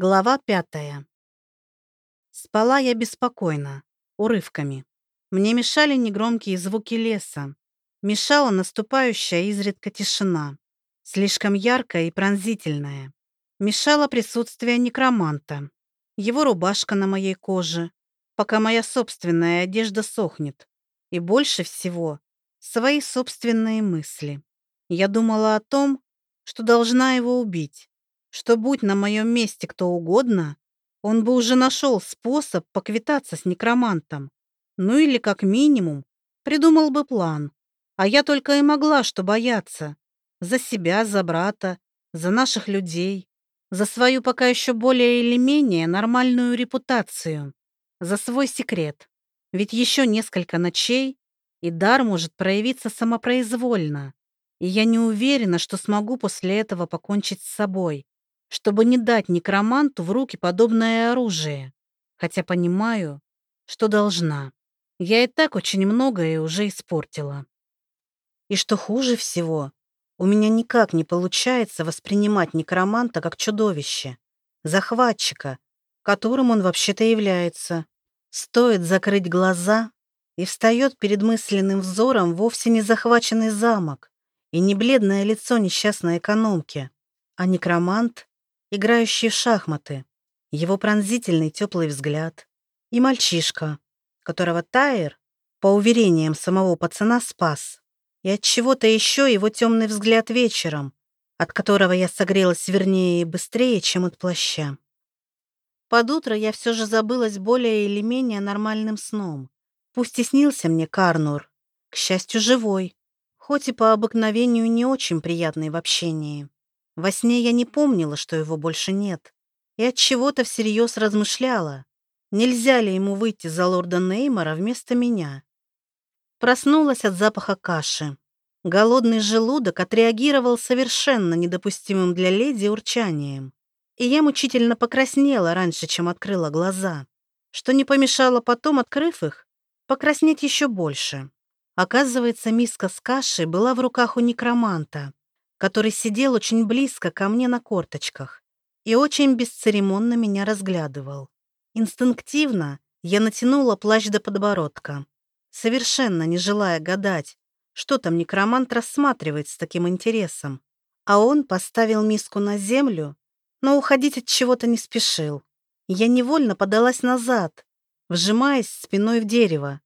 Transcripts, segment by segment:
Глава пятая. Спала я беспокойно, урывками. Мне мешали негромкие звуки леса. Мешала наступающая изредка тишина, слишком яркая и пронзительная. Мешало присутствие некроманта, его рубашка на моей коже, пока моя собственная одежда сохнет. И больше всего свои собственные мысли. Я думала о том, что должна его убить что будь на моем месте кто угодно, он бы уже нашел способ поквитаться с некромантом. Ну или, как минимум, придумал бы план. А я только и могла что бояться. За себя, за брата, за наших людей, за свою пока еще более или менее нормальную репутацию, за свой секрет. Ведь еще несколько ночей, и дар может проявиться самопроизвольно. И я не уверена, что смогу после этого покончить с собой чтобы не дать некроманту в руки подобное оружие, хотя понимаю, что должна. Я и так очень многое уже испортила. И что хуже всего, у меня никак не получается воспринимать некроманта как чудовище, захватчика, которым он вообще-то является. Стоит закрыть глаза, и встает перед мысленным взором вовсе не захваченный замок и не бледное лицо несчастной экономки, а некромант, играющий в шахматы, его пронзительный теплый взгляд и мальчишка, которого Тайер, по уверениям самого пацана, спас. И от чего-то еще его темный взгляд вечером, от которого я согрелась вернее и быстрее, чем от плаща. Под утро я все же забылась более или менее нормальным сном. Пусть и снился мне Карнур, к счастью, живой, хоть и по обыкновению не очень приятный в общении. Во сне я не помнила, что его больше нет, и от чего-то всерьез размышляла, нельзя ли ему выйти за лорда Неймора вместо меня. Проснулась от запаха каши. Голодный желудок отреагировал совершенно недопустимым для леди урчанием, и я мучительно покраснела раньше, чем открыла глаза, что не помешало потом, открыв их, покраснеть еще больше. Оказывается, миска с кашей была в руках у некроманта, который сидел очень близко ко мне на корточках и очень бесцеремонно меня разглядывал. Инстинктивно я натянула плащ до подбородка, совершенно не желая гадать, что там некромант рассматривает с таким интересом. А он поставил миску на землю, но уходить от чего-то не спешил. Я невольно подалась назад, вжимаясь спиной в дерево.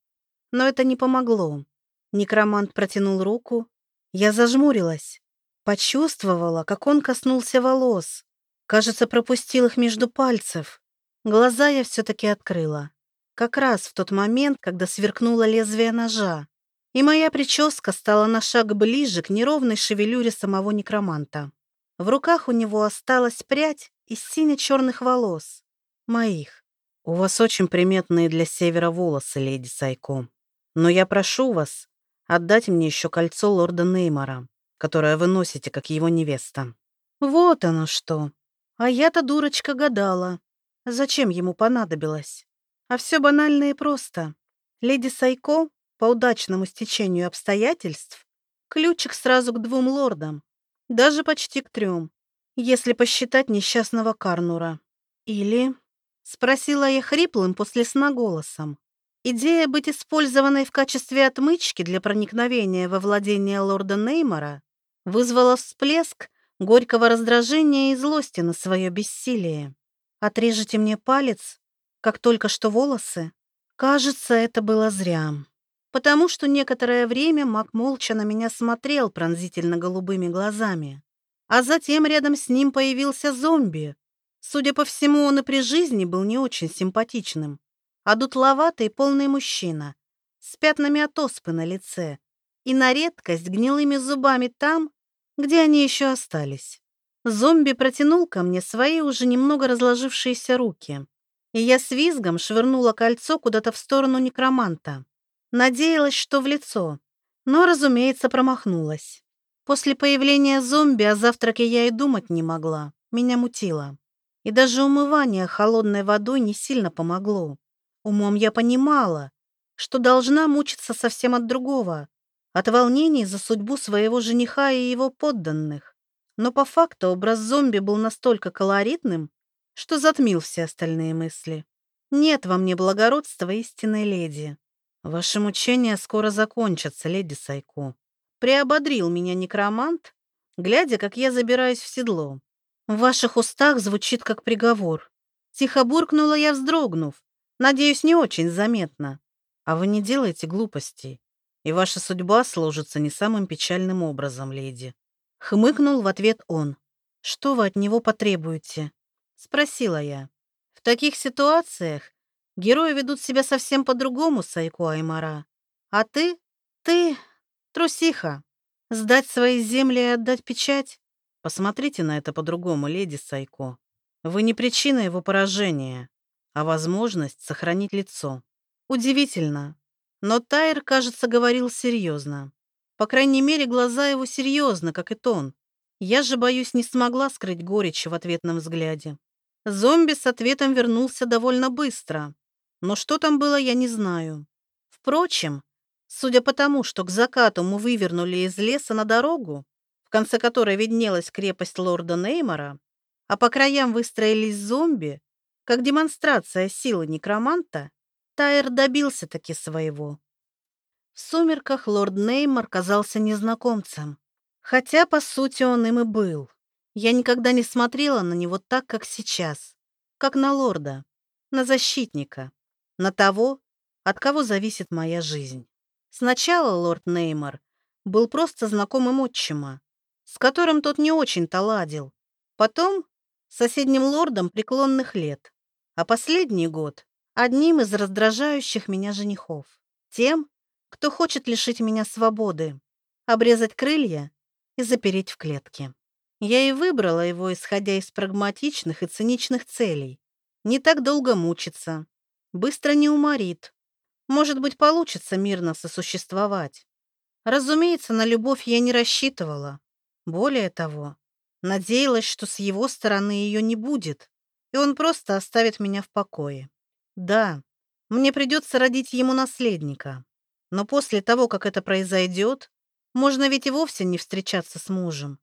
Но это не помогло. Некромант протянул руку. Я зажмурилась, Почувствовала, как он коснулся волос. Кажется, пропустил их между пальцев. Глаза я все-таки открыла. Как раз в тот момент, когда сверкнуло лезвие ножа. И моя прическа стала на шаг ближе к неровной шевелюре самого некроманта. В руках у него осталась прядь из сине-черных волос. Моих. «У вас очень приметные для севера волосы, леди Сайко. Но я прошу вас отдать мне еще кольцо лорда Неймора которое вы носите, как его невеста. Вот оно что. А я-то, дурочка, гадала. Зачем ему понадобилось? А все банально и просто. Леди Сайко, по удачному стечению обстоятельств, ключик сразу к двум лордам, даже почти к трем, если посчитать несчастного Карнура. Или... Спросила я хриплым после сна голосом. Идея быть использованной в качестве отмычки для проникновения во владение лорда Неймора вызвала всплеск горького раздражения и злости на свое бессилие. Отрежете мне палец, как только что волосы? Кажется, это было зря. Потому что некоторое время Мак молча на меня смотрел пронзительно голубыми глазами. А затем рядом с ним появился зомби. Судя по всему, он и при жизни был не очень симпатичным. А дутловатый полный мужчина, с пятнами от оспы на лице, и на редкость гнилыми зубами там, где они еще остались. Зомби протянул ко мне свои уже немного разложившиеся руки, и я с визгом швырнула кольцо куда-то в сторону некроманта. Надеялась, что в лицо, но, разумеется, промахнулась. После появления зомби о завтраке я и думать не могла, меня мутило. И даже умывание холодной водой не сильно помогло. Умом я понимала, что должна мучиться совсем от другого, от волнений за судьбу своего жениха и его подданных. Но по факту образ зомби был настолько колоритным, что затмил все остальные мысли. Нет во мне благородства истинной леди. Ваши мучения скоро закончатся, леди Сайко. Приободрил меня некромант, глядя, как я забираюсь в седло. В ваших устах звучит как приговор. Тихо буркнула я, вздрогнув. Надеюсь, не очень заметно. А вы не делаете глупостей, и ваша судьба сложится не самым печальным образом, леди. Хмыкнул в ответ он. Что вы от него потребуете? Спросила я. В таких ситуациях герои ведут себя совсем по-другому, Сайко Аймара. А ты? Ты трусиха. Сдать свои земли и отдать печать? Посмотрите на это по-другому, леди Сайко. Вы не причина его поражения, а возможность сохранить лицо. Удивительно. Но Тайр, кажется, говорил серьезно. По крайней мере, глаза его серьезны, как и тон. Я же, боюсь, не смогла скрыть горечь в ответном взгляде. Зомби с ответом вернулся довольно быстро. Но что там было, я не знаю. Впрочем, судя по тому, что к закату мы вывернули из леса на дорогу, в конце которой виднелась крепость лорда Неймора, а по краям выстроились зомби, как демонстрация силы некроманта, Тайр добился таки своего. В сумерках лорд Неймор казался незнакомцем, хотя, по сути, он им и был. Я никогда не смотрела на него так, как сейчас, как на лорда, на защитника, на того, от кого зависит моя жизнь. Сначала лорд Неймор был просто знакомым отчима, с которым тот не очень-то ладил. Потом соседним лордом преклонных лет, а последний год одним из раздражающих меня женихов. Тем, кто хочет лишить меня свободы, обрезать крылья и запереть в клетке. Я и выбрала его, исходя из прагматичных и циничных целей. Не так долго мучиться, быстро не уморит. Может быть, получится мирно сосуществовать. Разумеется, на любовь я не рассчитывала. Более того, надеялась, что с его стороны ее не будет, и он просто оставит меня в покое. Да, мне придется родить ему наследника, но после того, как это произойдет, можно ведь и вовсе не встречаться с мужем.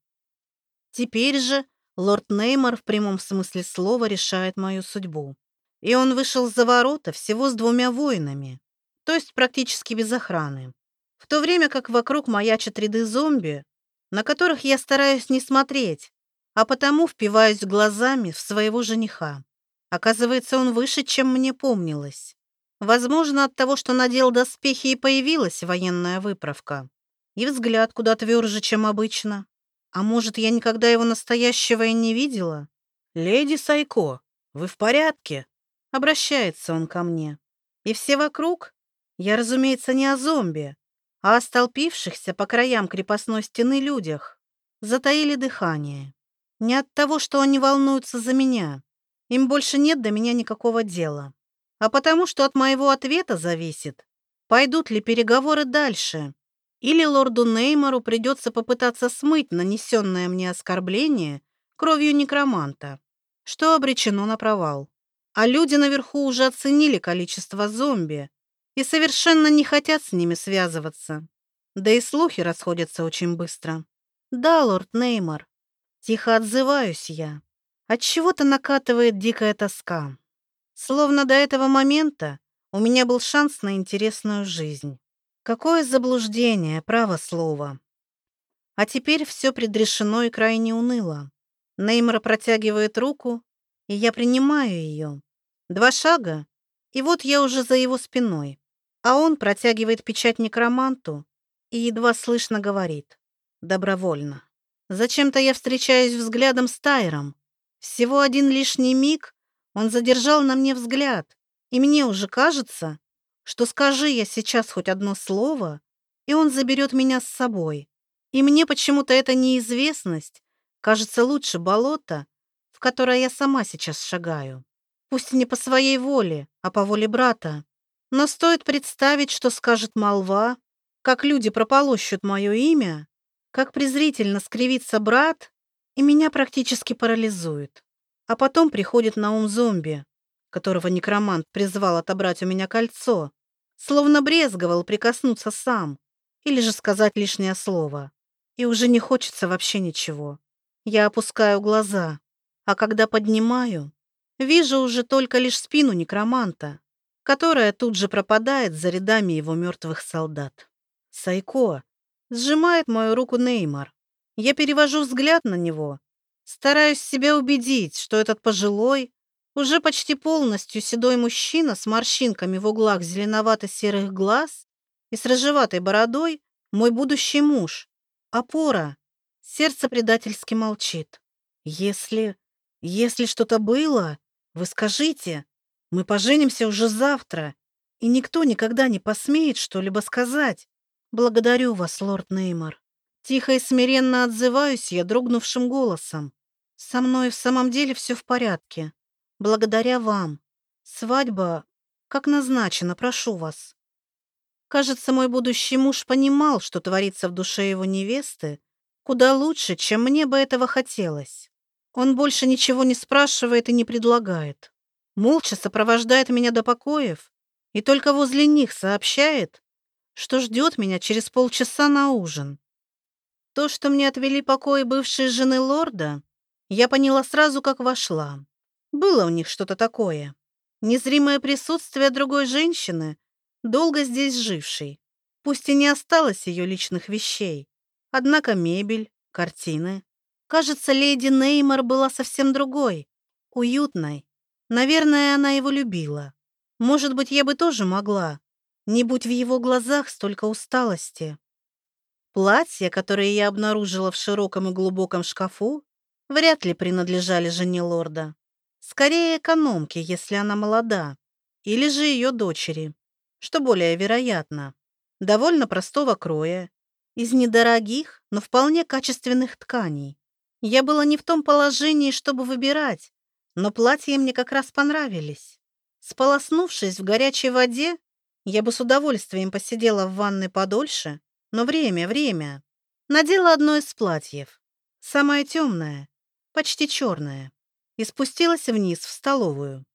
Теперь же лорд Неймор в прямом смысле слова решает мою судьбу. И он вышел за ворота всего с двумя воинами, то есть практически без охраны. В то время как вокруг маячат ряды зомби, на которых я стараюсь не смотреть, а потому впиваюсь глазами в своего жениха. Оказывается, он выше, чем мне помнилось. Возможно, от того, что надел доспехи и появилась военная выправка. И взгляд куда тверже, чем обычно. А может, я никогда его настоящего и не видела? «Леди Сайко, вы в порядке?» Обращается он ко мне. И все вокруг, я, разумеется, не о зомби, а о столпившихся по краям крепостной стены людях, затаили дыхание. Не от того, что они волнуются за меня. Им больше нет до меня никакого дела. А потому, что от моего ответа зависит, пойдут ли переговоры дальше. Или лорду Неймору придется попытаться смыть нанесенное мне оскорбление кровью некроманта, что обречено на провал. А люди наверху уже оценили количество зомби и совершенно не хотят с ними связываться. Да и слухи расходятся очень быстро. Да, лорд Неймор, тихо отзываюсь я. От чего-то накатывает дикая тоска. Словно до этого момента у меня был шанс на интересную жизнь. Какое заблуждение, право слово. А теперь все предрешено и крайне уныло. Неймор протягивает руку, и я принимаю ее. Два шага, и вот я уже за его спиной. А он протягивает печать некроманту и едва слышно говорит. Добровольно. Зачем-то я встречаюсь взглядом с Тайром. Всего один лишний миг он задержал на мне взгляд, и мне уже кажется, что скажи я сейчас хоть одно слово, и он заберет меня с собой. И мне почему-то эта неизвестность кажется лучше болота, в которое я сама сейчас шагаю. Пусть не по своей воле, а по воле брата. Но стоит представить, что скажет молва, как люди прополощут мое имя, как презрительно скривится брат, и меня практически парализует. А потом приходит на ум зомби, которого некромант призвал отобрать у меня кольцо, словно брезговал прикоснуться сам или же сказать лишнее слово. И уже не хочется вообще ничего. Я опускаю глаза, а когда поднимаю, Вижу уже только лишь спину некроманта, которая тут же пропадает за рядами его мертвых солдат. Сайко сжимает мою руку Неймар. Я перевожу взгляд на него, стараюсь себя убедить, что этот пожилой, уже почти полностью седой мужчина с морщинками в углах зеленовато-серых глаз и с рыжеватой бородой мой будущий муж. Опора. Сердце предательски молчит. Если... если что-то было, вы скажите. Мы поженимся уже завтра, и никто никогда не посмеет что-либо сказать. Благодарю вас, лорд Неймор. Тихо и смиренно отзываюсь я дрогнувшим голосом. Со мной в самом деле все в порядке. Благодаря вам. Свадьба, как назначено, прошу вас. Кажется, мой будущий муж понимал, что творится в душе его невесты, куда лучше, чем мне бы этого хотелось. Он больше ничего не спрашивает и не предлагает. Молча сопровождает меня до покоев и только возле них сообщает, что ждет меня через полчаса на ужин. То, что мне отвели покои бывшей жены лорда, я поняла сразу, как вошла. Было у них что-то такое. Незримое присутствие другой женщины, долго здесь жившей. Пусть и не осталось ее личных вещей. Однако мебель, картины. Кажется, леди Неймор была совсем другой, уютной. Наверное, она его любила. Может быть, я бы тоже могла. Не будь в его глазах столько усталости. Платья, которые я обнаружила в широком и глубоком шкафу, вряд ли принадлежали жене лорда. Скорее экономке, если она молода, или же ее дочери, что более вероятно. Довольно простого кроя, из недорогих, но вполне качественных тканей. Я была не в том положении, чтобы выбирать, но платья мне как раз понравились. Сполоснувшись в горячей воде, я бы с удовольствием посидела в ванной подольше, но время, время. Надела одно из платьев, самое темное, почти черное и спустилась вниз в столовую.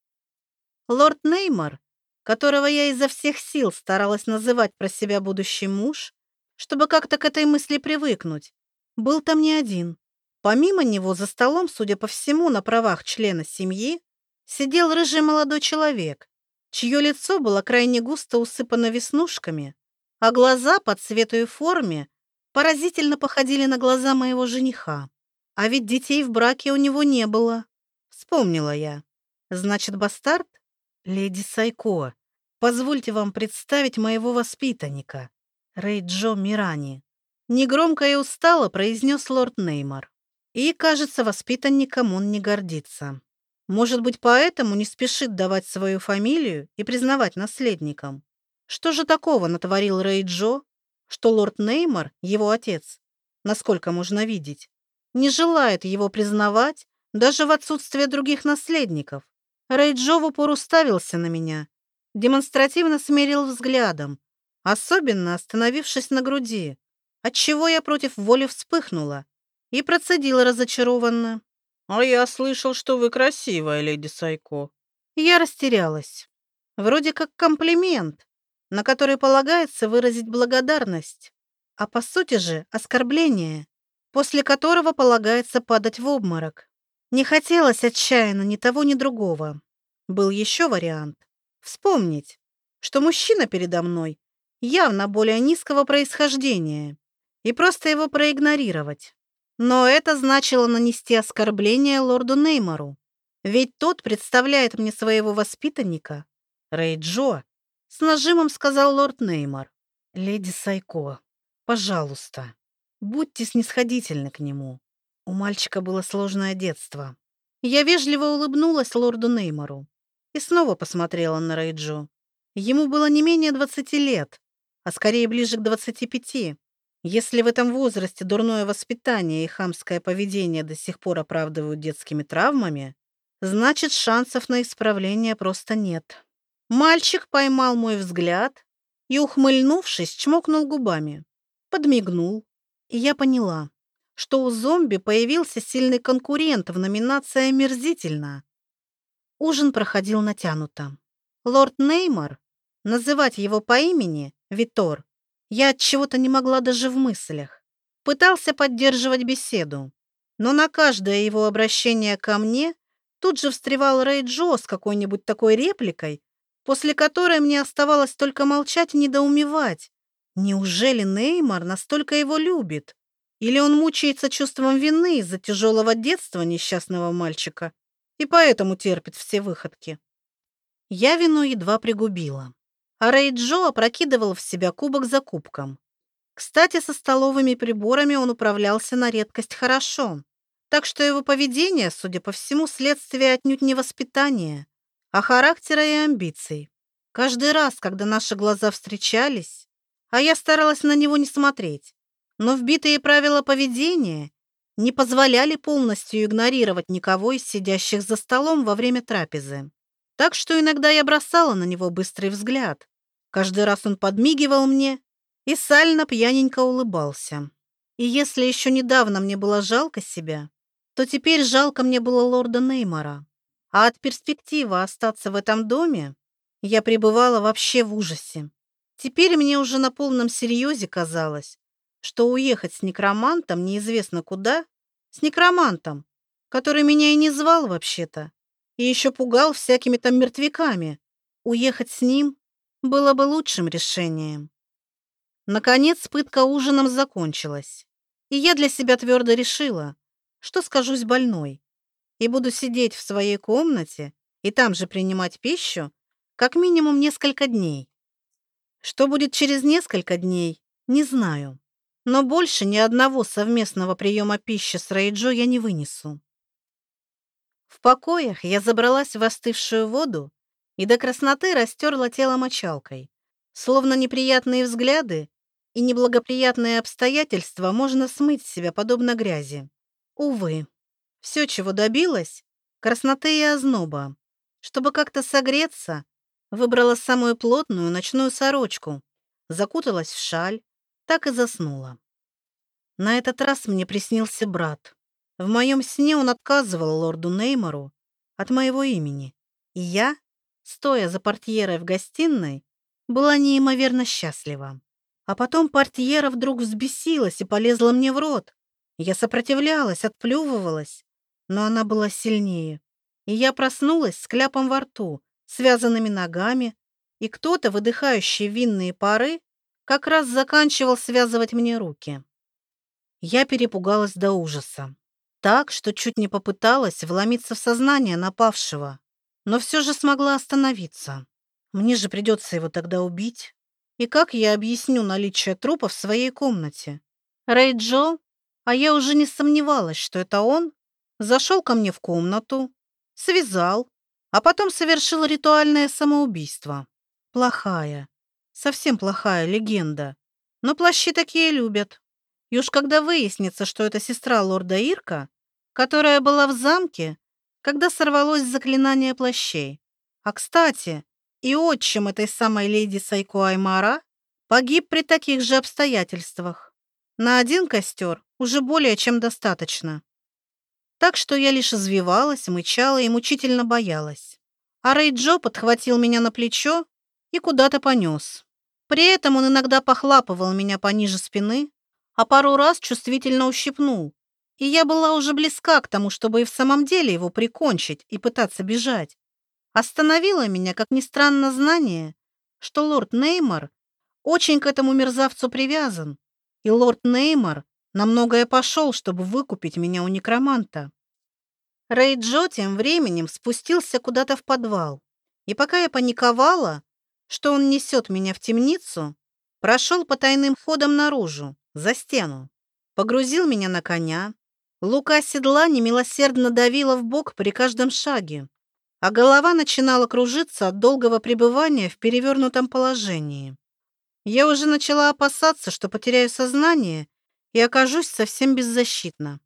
Лорд Неймор, которого я изо всех сил старалась называть про себя будущий муж, чтобы как-то к этой мысли привыкнуть, был там не один. Помимо него за столом, судя по всему, на правах члена семьи, сидел рыжий молодой человек, чье лицо было крайне густо усыпано веснушками, а глаза по цвету и форме поразительно походили на глаза моего жениха. А ведь детей в браке у него не было. Вспомнила я. Значит, бастард? Леди Сайко, позвольте вам представить моего воспитанника, Рейджо Мирани. Негромко и устало произнес лорд Неймор. И, кажется, воспитанником он не гордится. Может быть, поэтому не спешит давать свою фамилию и признавать наследником. Что же такого натворил Рейджо, что лорд Неймор, его отец, насколько можно видеть, не желает его признавать даже в отсутствие других наследников. Рейджо в упор уставился на меня, демонстративно смерил взглядом, особенно остановившись на груди, отчего я против воли вспыхнула и процедила разочарованно. «А я слышал, что вы красивая, леди Сайко». Я растерялась. Вроде как комплимент, на который полагается выразить благодарность, а по сути же оскорбление, после которого полагается падать в обморок. Не хотелось отчаянно ни того, ни другого. Был еще вариант. Вспомнить, что мужчина передо мной явно более низкого происхождения и просто его проигнорировать. Но это значило нанести оскорбление лорду Неймору. Ведь тот представляет мне своего воспитанника. Рэй Джо, с нажимом сказал лорд Неймор. Леди Сайко, пожалуйста, будьте снисходительны к нему. У мальчика было сложное детство. Я вежливо улыбнулась лорду Неймору и снова посмотрела на Рейджо. Ему было не менее 20 лет, а скорее ближе к 25. Если в этом возрасте дурное воспитание и хамское поведение до сих пор оправдывают детскими травмами, значит, шансов на исправление просто нет. Мальчик поймал мой взгляд и, ухмыльнувшись, чмокнул губами, подмигнул, и я поняла что у зомби появился сильный конкурент в номинации «Омерзительно». Ужин проходил натянуто. Лорд Неймор, называть его по имени, Витор, я от чего-то не могла даже в мыслях. Пытался поддерживать беседу, но на каждое его обращение ко мне тут же встревал Рэй Джо с какой-нибудь такой репликой, после которой мне оставалось только молчать и недоумевать. Неужели Неймар настолько его любит? Или он мучается чувством вины из-за тяжелого детства несчастного мальчика и поэтому терпит все выходки? Я вину едва пригубила. А Рэй Джо опрокидывал в себя кубок за кубком. Кстати, со столовыми приборами он управлялся на редкость хорошо. Так что его поведение, судя по всему, следствие отнюдь не воспитания, а характера и амбиций. Каждый раз, когда наши глаза встречались, а я старалась на него не смотреть, но вбитые правила поведения не позволяли полностью игнорировать никого из сидящих за столом во время трапезы. Так что иногда я бросала на него быстрый взгляд. Каждый раз он подмигивал мне и сально пьяненько улыбался. И если еще недавно мне было жалко себя, то теперь жалко мне было лорда Неймора. А от перспективы остаться в этом доме я пребывала вообще в ужасе. Теперь мне уже на полном серьезе казалось, что уехать с некромантом неизвестно куда, с некромантом, который меня и не звал вообще-то, и еще пугал всякими там мертвяками. Уехать с ним было бы лучшим решением. Наконец, пытка ужином закончилась, и я для себя твердо решила, что скажусь больной, и буду сидеть в своей комнате и там же принимать пищу как минимум несколько дней. Что будет через несколько дней, не знаю, но больше ни одного совместного приема пищи с Рейджо я не вынесу. В покоях я забралась в остывшую воду и до красноты растерла тело мочалкой. Словно неприятные взгляды и неблагоприятные обстоятельства можно смыть с себя подобно грязи. Увы, все, чего добилась, красноты и озноба. Чтобы как-то согреться, выбрала самую плотную ночную сорочку, закуталась в шаль, так и заснула. На этот раз мне приснился брат. В моем сне он отказывал лорду Неймору от моего имени, и я, стоя за портьерой в гостиной, была неимоверно счастлива. А потом портьера вдруг взбесилась и полезла мне в рот. Я сопротивлялась, отплювывалась, но она была сильнее. И я проснулась с кляпом во рту, связанными ногами, и кто-то, выдыхающий винные пары, как раз заканчивал связывать мне руки. Я перепугалась до ужаса так, что чуть не попыталась вломиться в сознание напавшего, но все же смогла остановиться. Мне же придется его тогда убить. И как я объясню наличие трупа в своей комнате? Рэй Джо, а я уже не сомневалась, что это он, зашел ко мне в комнату, связал, а потом совершил ритуальное самоубийство. Плохая, совсем плохая легенда. Но плащи такие любят. И уж когда выяснится, что это сестра лорда Ирка, которая была в замке, когда сорвалось заклинание плащей. А, кстати, и отчим этой самой леди Сайко Аймара погиб при таких же обстоятельствах. На один костер уже более чем достаточно. Так что я лишь извивалась, мычала и мучительно боялась. А Рэй Джо подхватил меня на плечо и куда-то понес. При этом он иногда похлапывал меня пониже спины, а пару раз чувствительно ущипнул, и я была уже близка к тому, чтобы и в самом деле его прикончить и пытаться бежать. Остановило меня, как ни странно, знание, что лорд Неймор очень к этому мерзавцу привязан, и лорд Неймор на многое пошел, чтобы выкупить меня у некроманта. Рэй Джо тем временем спустился куда-то в подвал, и пока я паниковала, что он несет меня в темницу, прошел по тайным ходам наружу, за стену, погрузил меня на коня, Лука седла немилосердно давила в бок при каждом шаге, а голова начинала кружиться от долгого пребывания в перевернутом положении. Я уже начала опасаться, что потеряю сознание и окажусь совсем беззащитна.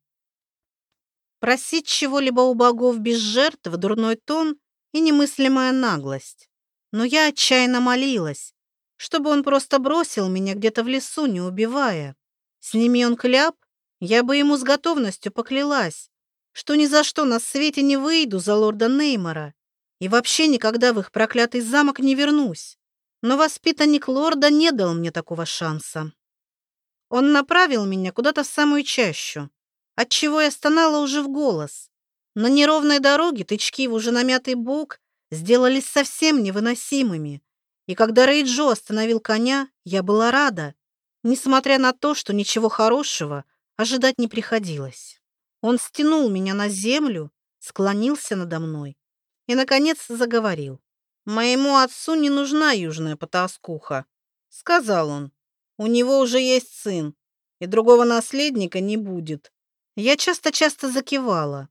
Просить чего-либо у богов без жертв, дурной тон и немыслимая наглость. Но я отчаянно молилась, чтобы он просто бросил меня где-то в лесу, не убивая. Сними он кляп, я бы ему с готовностью поклялась, что ни за что на свете не выйду за лорда Неймора и вообще никогда в их проклятый замок не вернусь. Но воспитанник лорда не дал мне такого шанса. Он направил меня куда-то в самую чащу, отчего я стонала уже в голос, На неровной дороге тычки в уже намятый бок сделались совсем невыносимыми. И когда Рейджо остановил коня, я была рада, несмотря на то, что ничего хорошего ожидать не приходилось. Он стянул меня на землю, склонился надо мной и, наконец, заговорил. «Моему отцу не нужна южная потаскуха», — сказал он. «У него уже есть сын, и другого наследника не будет». Я часто-часто закивала.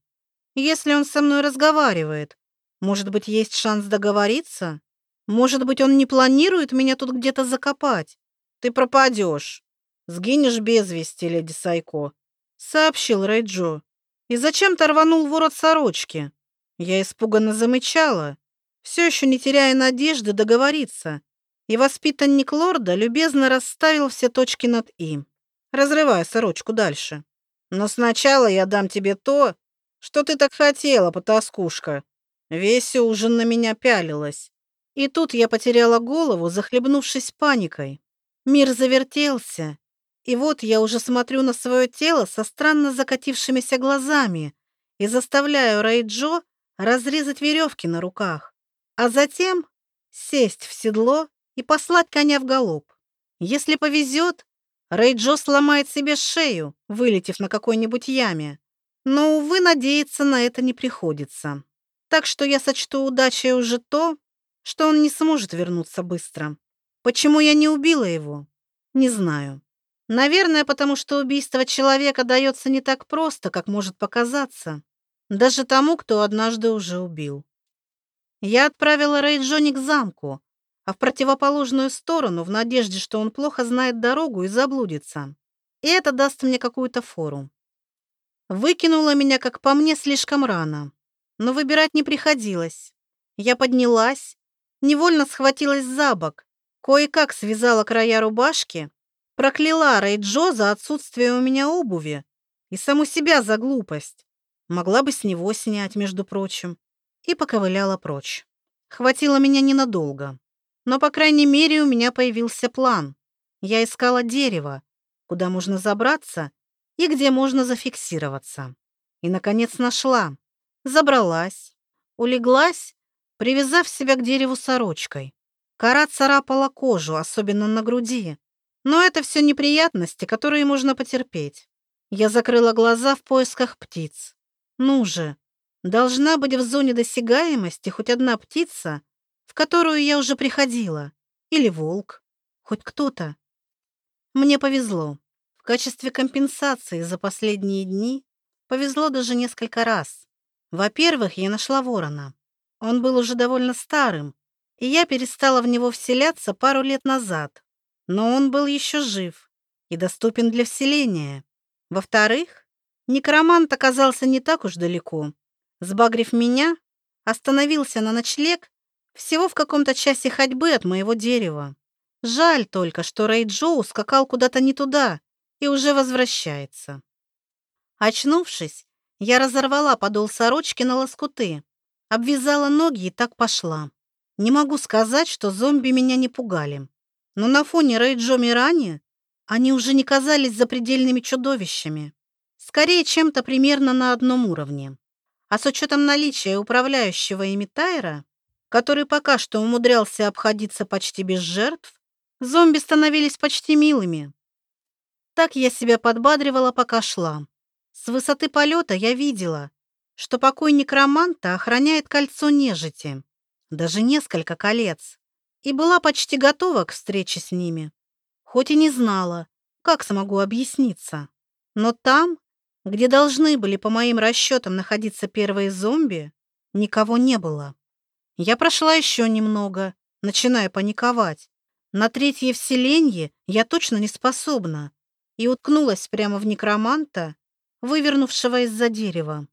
Если он со мной разговаривает, может быть, есть шанс договориться? Может быть, он не планирует меня тут где-то закопать? Ты пропадешь. Сгинешь без вести, леди Сайко, сообщил Рейджо. И зачем-то рванул ворот сорочки. Я испуганно замычала, все еще не теряя надежды договориться. И воспитанник лорда любезно расставил все точки над «и», разрывая сорочку дальше. «Но сначала я дам тебе то, что ты так хотела, потаскушка?» Веся уже на меня пялилась. И тут я потеряла голову, захлебнувшись паникой. Мир завертелся, и вот я уже смотрю на свое тело со странно закатившимися глазами и заставляю Рейджо разрезать веревки на руках, а затем сесть в седло и послать коня в галоп. Если повезет, Рейджо сломает себе шею, вылетев на какой-нибудь яме. Но, увы, надеяться на это не приходится. Так что я сочту удачей уже то, что он не сможет вернуться быстро. Почему я не убила его? Не знаю. Наверное, потому что убийство человека дается не так просто, как может показаться. Даже тому, кто однажды уже убил. Я отправила Рейджони к замку, а в противоположную сторону в надежде, что он плохо знает дорогу и заблудится. И это даст мне какую-то фору. Выкинула меня, как по мне, слишком рано. Но выбирать не приходилось. Я поднялась, невольно схватилась за бок, кое-как связала края рубашки, прокляла Рейджо за отсутствие у меня обуви и саму себя за глупость. Могла бы с него снять, между прочим. И поковыляла прочь. Хватило меня ненадолго. Но, по крайней мере, у меня появился план. Я искала дерево, куда можно забраться и где можно зафиксироваться. И, наконец, нашла. Забралась, улеглась, привязав себя к дереву сорочкой. Кора царапала кожу, особенно на груди. Но это все неприятности, которые можно потерпеть. Я закрыла глаза в поисках птиц. Ну же, должна быть в зоне досягаемости хоть одна птица, в которую я уже приходила. Или волк. Хоть кто-то. Мне повезло качестве компенсации за последние дни повезло даже несколько раз. Во-первых, я нашла ворона. Он был уже довольно старым, и я перестала в него вселяться пару лет назад. Но он был еще жив и доступен для вселения. Во-вторых, некромант оказался не так уж далеко. Сбагрив меня, остановился на ночлег всего в каком-то часе ходьбы от моего дерева. Жаль только, что Рэй Джоу скакал куда-то не туда и уже возвращается. Очнувшись, я разорвала подол сорочки на лоскуты, обвязала ноги и так пошла. Не могу сказать, что зомби меня не пугали, но на фоне Рейджо Мирани они уже не казались запредельными чудовищами, скорее чем-то примерно на одном уровне. А с учетом наличия управляющего ими Тайра, который пока что умудрялся обходиться почти без жертв, зомби становились почти милыми. Так я себя подбадривала, пока шла. С высоты полета я видела, что покойник Романта охраняет кольцо нежити, даже несколько колец, и была почти готова к встрече с ними. Хоть и не знала, как смогу объясниться. Но там, где должны были, по моим расчетам, находиться первые зомби, никого не было. Я прошла еще немного, начиная паниковать. На третье вселенье я точно не способна и уткнулась прямо в некроманта, вывернувшего из-за дерева.